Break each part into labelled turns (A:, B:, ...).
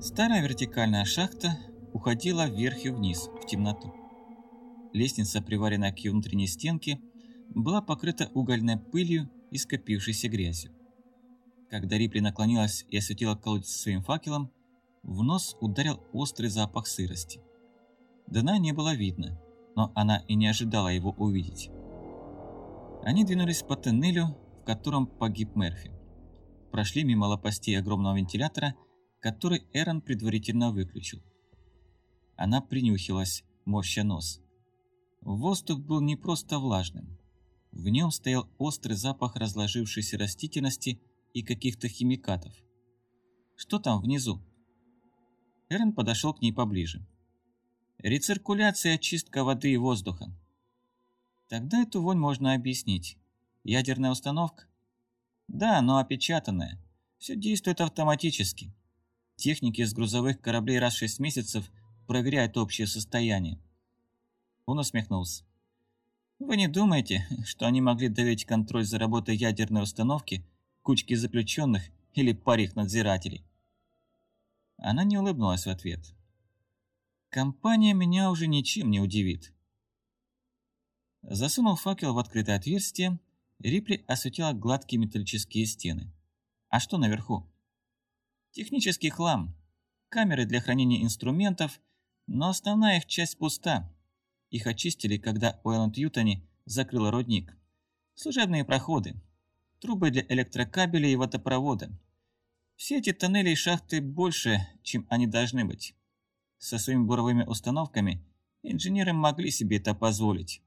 A: Старая вертикальная шахта уходила вверх и вниз, в темноту. Лестница, приваренная к ее внутренней стенке, была покрыта угольной пылью и скопившейся грязью. Когда Рипли наклонилась и осветила колодец своим факелом, в нос ударил острый запах сырости. Дна не было видно, но она и не ожидала его увидеть. Они двинулись по тоннелю, в котором погиб Мерфи. Прошли мимо лопастей огромного вентилятора, который Эрон предварительно выключил. Она принюхилась, морща нос. Воздух был не просто влажным. В нем стоял острый запах разложившейся растительности и каких-то химикатов. Что там внизу? Эрон подошел к ней поближе. Рециркуляция, очистка воды и воздуха. Тогда эту вонь можно объяснить. Ядерная установка? Да, но опечатанная. Все действует автоматически. Техники с грузовых кораблей раз в 6 месяцев проверяют общее состояние. Он усмехнулся. Вы не думаете, что они могли доверить контроль за работой ядерной установки кучке заключенных или паре их надзирателей? Она не улыбнулась в ответ. Компания меня уже ничем не удивит. Засунув факел в открытое отверстие, Рипли осветила гладкие металлические стены. А что наверху? Технический хлам. Камеры для хранения инструментов, но основная их часть пуста. Их очистили, когда Уэлланд Ютони закрыла родник. Служебные проходы, трубы для электрокабелей и водопровода. Все эти тоннели и шахты больше, чем они должны быть. Со своими буровыми установками инженеры могли себе это позволить.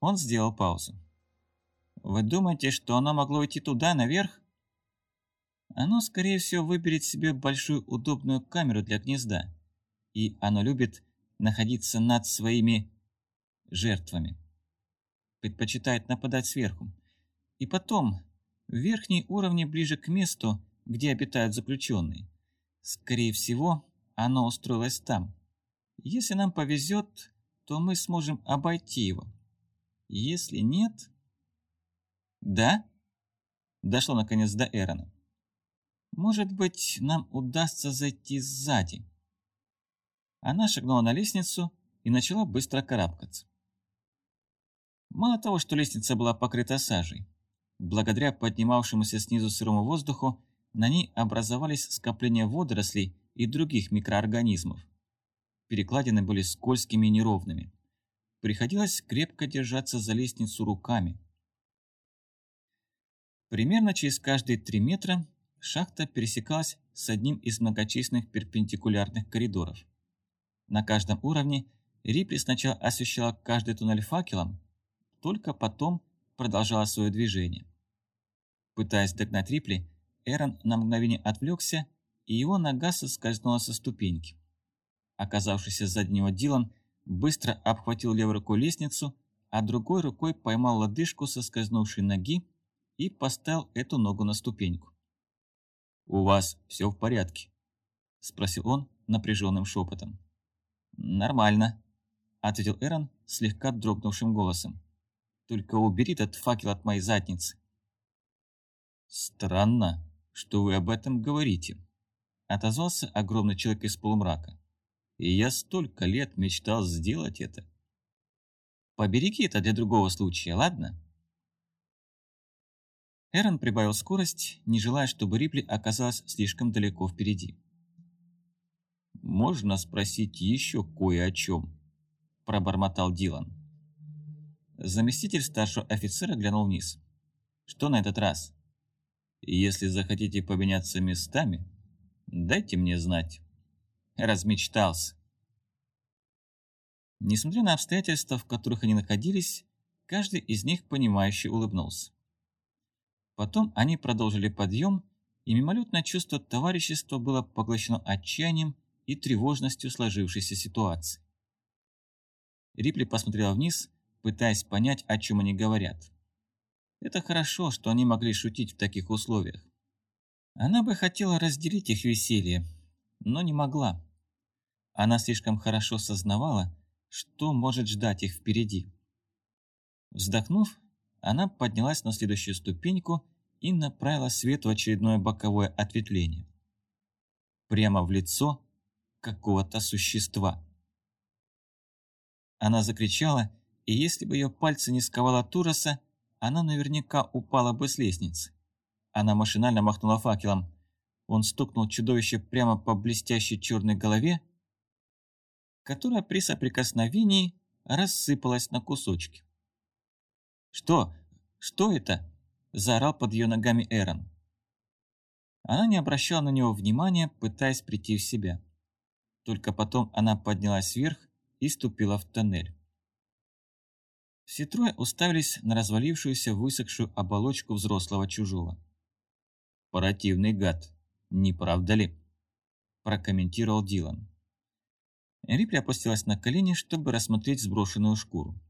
A: Он сделал паузу. «Вы думаете, что оно могло идти туда, наверх?» Оно, скорее всего, выберет себе большую удобную камеру для гнезда, и оно любит находиться над своими жертвами. Предпочитает нападать сверху. И потом, в верхней уровне ближе к месту, где обитают заключенные. Скорее всего, оно устроилось там. Если нам повезет, то мы сможем обойти его. Если нет... Да? Дошло наконец до Эрона. Может быть, нам удастся зайти сзади. Она шагнула на лестницу и начала быстро карабкаться. Мало того, что лестница была покрыта сажей, благодаря поднимавшемуся снизу сырому воздуху, на ней образовались скопления водорослей и других микроорганизмов. Перекладины были скользкими и неровными. Приходилось крепко держаться за лестницу руками. Примерно через каждые три метра шахта пересекалась с одним из многочисленных перпендикулярных коридоров. На каждом уровне Рипли сначала освещала каждый туннель факелом, только потом продолжала свое движение. Пытаясь догнать Рипли, Эрон на мгновение отвлекся, и его нога соскользнула со ступеньки. Оказавшийся сзади него Дилан быстро обхватил левой рукой лестницу, а другой рукой поймал лодыжку соскользнувшей ноги и поставил эту ногу на ступеньку. «У вас все в порядке?» – спросил он напряженным шепотом. «Нормально», – ответил Эрон слегка дрогнувшим голосом. «Только убери этот факел от моей задницы». «Странно, что вы об этом говорите», – отозвался огромный человек из полумрака. «И я столько лет мечтал сделать это». «Побереги это для другого случая, ладно?» Эрон прибавил скорость, не желая, чтобы Рипли оказалась слишком далеко впереди. «Можно спросить еще кое о чем?» – пробормотал Дилан. Заместитель старшего офицера глянул вниз. «Что на этот раз?» «Если захотите поменяться местами, дайте мне знать». Размечтался. Несмотря на обстоятельства, в которых они находились, каждый из них понимающе улыбнулся. Потом они продолжили подъем, и мимолетное чувство товарищества было поглощено отчаянием и тревожностью сложившейся ситуации. Рипли посмотрела вниз, пытаясь понять, о чем они говорят. Это хорошо, что они могли шутить в таких условиях. Она бы хотела разделить их веселье, но не могла. Она слишком хорошо сознавала, что может ждать их впереди. Вздохнув, она поднялась на следующую ступеньку и направила свет в очередное боковое ответвление. прямо в лицо какого-то существа. Она закричала, и если бы ее пальцы не сковала Тураса, она наверняка упала бы с лестницы. Она машинально махнула факелом. Он стукнул чудовище прямо по блестящей черной голове, которая при соприкосновении рассыпалась на кусочки. «Что? Что это?» – заорал под ее ногами Эрон. Она не обращала на него внимания, пытаясь прийти в себя. Только потом она поднялась вверх и ступила в тоннель. Все трое уставились на развалившуюся высохшую оболочку взрослого чужого. «Противный гад, не правда ли?» – прокомментировал Дилан. Рипли опустилась на колени, чтобы рассмотреть сброшенную шкуру.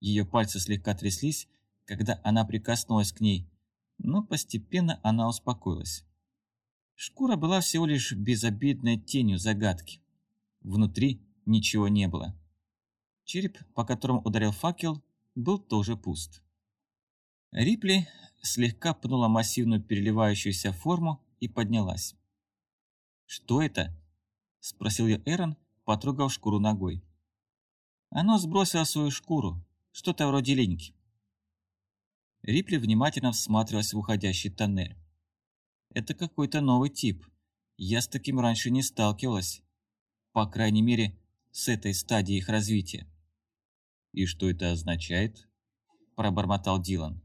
A: Ее пальцы слегка тряслись, когда она прикоснулась к ней, но постепенно она успокоилась. Шкура была всего лишь безобидной тенью загадки. Внутри ничего не было. Череп, по которому ударил факел, был тоже пуст. Рипли слегка пнула массивную переливающуюся форму и поднялась. «Что это?» – спросил ее Эрон, потрогав шкуру ногой. Оно сбросило свою шкуру, что-то вроде линьки. Рипли внимательно всматривалась в уходящий тоннель. Это какой-то новый тип. Я с таким раньше не сталкивалась. По крайней мере, с этой стадии их развития. «И что это означает?» – пробормотал Дилан.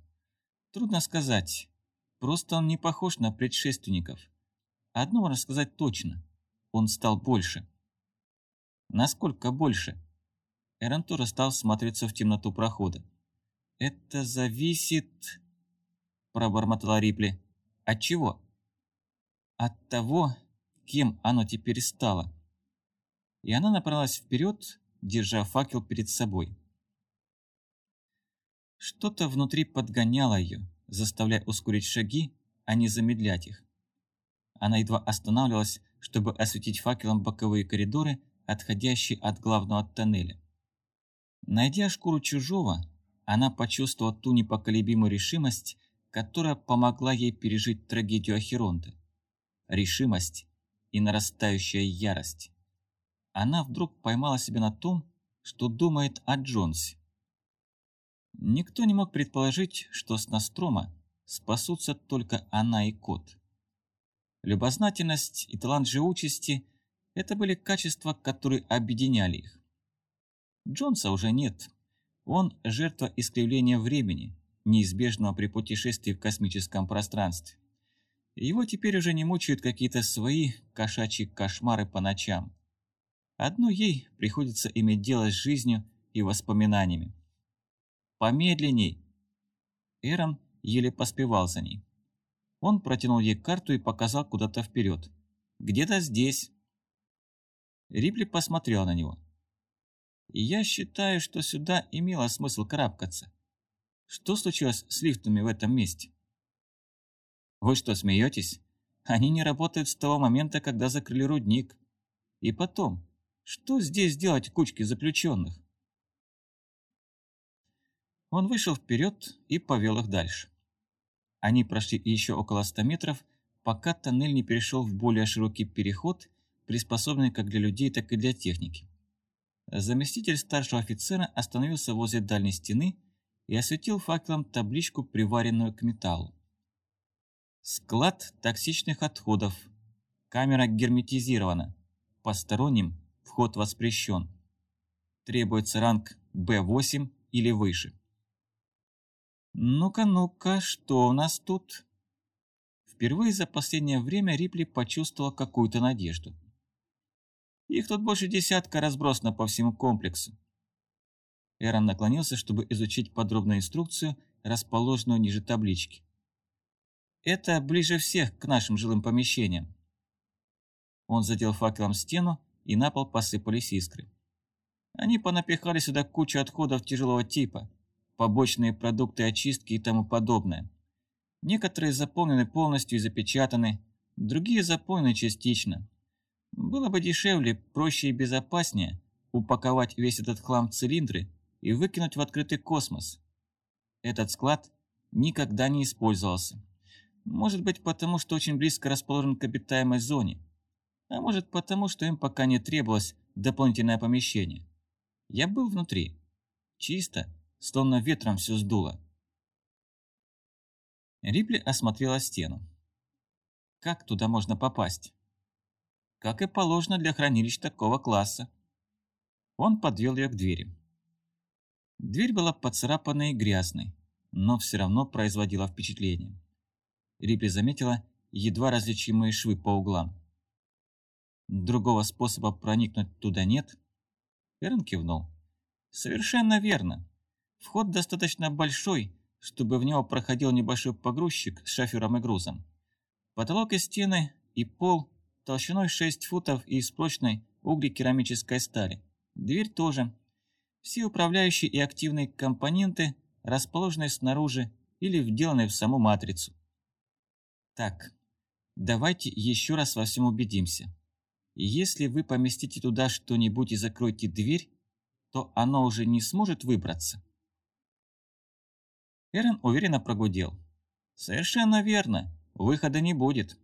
A: «Трудно сказать. Просто он не похож на предшественников. Одно можно сказать точно. Он стал больше». «Насколько больше?» Эрон тоже стал смотреться в темноту прохода. «Это зависит...» – пробормотала Рипли. «От чего?» «От того, кем оно теперь стало». И она направилась вперед, держа факел перед собой. Что-то внутри подгоняло ее, заставляя ускорить шаги, а не замедлять их. Она едва останавливалась, чтобы осветить факелом боковые коридоры, отходящие от главного тоннеля. Найдя шкуру чужого, она почувствовала ту непоколебимую решимость, которая помогла ей пережить трагедию Ахеронта. Решимость и нарастающая ярость. Она вдруг поймала себя на том, что думает о Джонсе. Никто не мог предположить, что с Настрома спасутся только она и кот. Любознательность и талант живучести – это были качества, которые объединяли их. Джонса уже нет. Он – жертва искривления времени, неизбежного при путешествии в космическом пространстве. Его теперь уже не мучают какие-то свои кошачьи кошмары по ночам. Одну ей приходится иметь дело с жизнью и воспоминаниями. «Помедленней!» Эрон еле поспевал за ней. Он протянул ей карту и показал куда-то вперед. «Где-то здесь». Рипли посмотрел на него. «Я считаю, что сюда имело смысл карабкаться. Что случилось с лифтами в этом месте?» «Вы что, смеетесь? Они не работают с того момента, когда закрыли рудник. И потом, что здесь делать кучки заключенных?» Он вышел вперед и повел их дальше. Они прошли еще около 100 метров, пока тоннель не перешел в более широкий переход, приспособленный как для людей, так и для техники. Заместитель старшего офицера остановился возле дальней стены и осветил факелом табличку, приваренную к металлу. Склад токсичных отходов. Камера герметизирована. Посторонним вход воспрещен. Требуется ранг B8 или выше. «Ну-ка, ну-ка, что у нас тут?» Впервые за последнее время Рипли почувствовала какую-то надежду. Их тут больше десятка разбросано по всему комплексу. Эрон наклонился, чтобы изучить подробную инструкцию, расположенную ниже таблички. Это ближе всех к нашим жилым помещениям. Он задел факелом стену, и на пол посыпались искры. Они понапихали сюда кучу отходов тяжелого типа – побочные продукты очистки и тому подобное. Некоторые заполнены полностью и запечатаны, другие заполнены частично. Было бы дешевле, проще и безопаснее упаковать весь этот хлам в цилиндры и выкинуть в открытый космос. Этот склад никогда не использовался. Может быть потому, что очень близко расположен к обитаемой зоне. А может потому, что им пока не требовалось дополнительное помещение. Я был внутри. Чисто, словно ветром все сдуло. Рипли осмотрела стену. Как туда можно попасть? Как и положено для хранилищ такого класса. Он подвел ее к двери. Дверь была поцарапанной и грязной, но все равно производила впечатление. Рипли заметила едва различимые швы по углам. Другого способа проникнуть туда нет? Эрн кивнул. Совершенно верно. Вход достаточно большой, чтобы в него проходил небольшой погрузчик с шофером и грузом. Потолок и стены и пол толщиной 6 футов и из прочной углекерамической стали. Дверь тоже. Все управляющие и активные компоненты расположены снаружи или вделаны в саму матрицу. Так, давайте еще раз во всем убедимся. Если вы поместите туда что-нибудь и закроете дверь, то оно уже не сможет выбраться. Эрен уверенно прогудел. Совершенно верно, выхода не будет.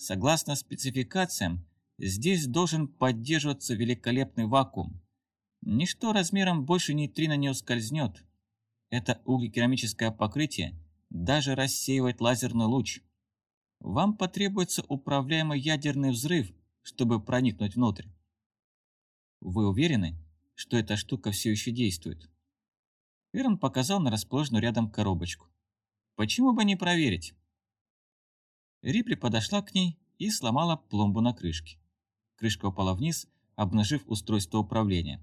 A: Согласно спецификациям, здесь должен поддерживаться великолепный вакуум. Ничто размером больше нейтрино не ускользнет. Это углекерамическое покрытие даже рассеивает лазерный луч. Вам потребуется управляемый ядерный взрыв, чтобы проникнуть внутрь. Вы уверены, что эта штука все еще действует? Эрон показал на расположенную рядом коробочку. Почему бы не проверить? Рипли подошла к ней и сломала пломбу на крышке. Крышка упала вниз, обнажив устройство управления.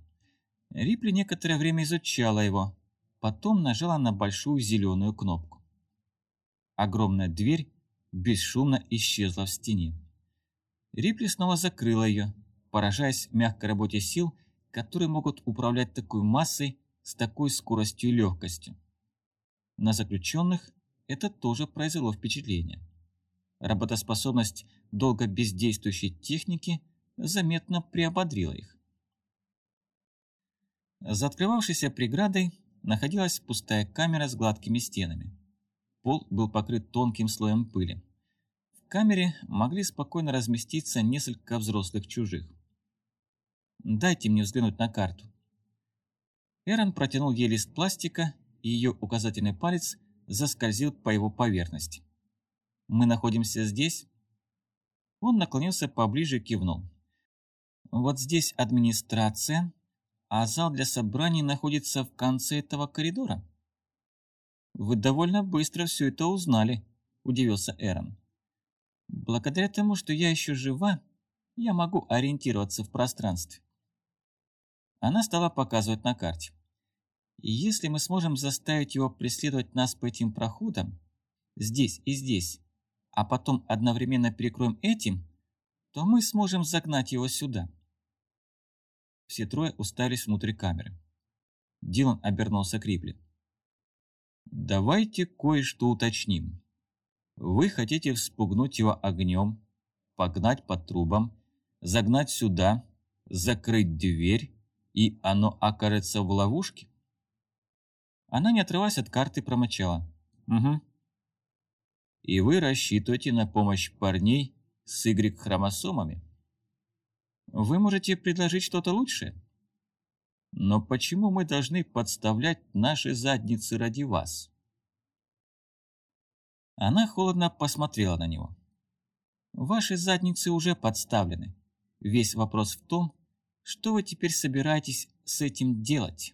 A: Рипли некоторое время изучала его, потом нажала на большую зеленую кнопку. Огромная дверь бесшумно исчезла в стене. Рипли снова закрыла ее, поражаясь мягкой работе сил, которые могут управлять такой массой с такой скоростью и легкостью. На заключенных это тоже произвело впечатление. Работоспособность долго бездействующей техники заметно приободрила их. За открывавшейся преградой находилась пустая камера с гладкими стенами. Пол был покрыт тонким слоем пыли. В камере могли спокойно разместиться несколько взрослых чужих. «Дайте мне взглянуть на карту». Эрон протянул ей лист пластика, и ее указательный палец заскользил по его поверхности. «Мы находимся здесь?» Он наклонился поближе и кивнул. «Вот здесь администрация, а зал для собраний находится в конце этого коридора». «Вы довольно быстро все это узнали», – удивился Эрон. «Благодаря тому, что я еще жива, я могу ориентироваться в пространстве». Она стала показывать на карте. Если мы сможем заставить его преследовать нас по этим проходам, здесь и здесь, а потом одновременно перекроем этим, то мы сможем загнать его сюда. Все трое уставились внутрь камеры. Дилан обернулся к Рипли. Давайте кое-что уточним. Вы хотите вспугнуть его огнем, погнать по трубам, загнать сюда, закрыть дверь, и оно окажется в ловушке? Она, не отрываясь от карты, промычала. Угу. И вы рассчитываете на помощь парней с Y-хромосомами? Вы можете предложить что-то лучшее? Но почему мы должны подставлять наши задницы ради вас? Она холодно посмотрела на него. Ваши задницы уже подставлены. Весь вопрос в том, что вы теперь собираетесь с этим делать.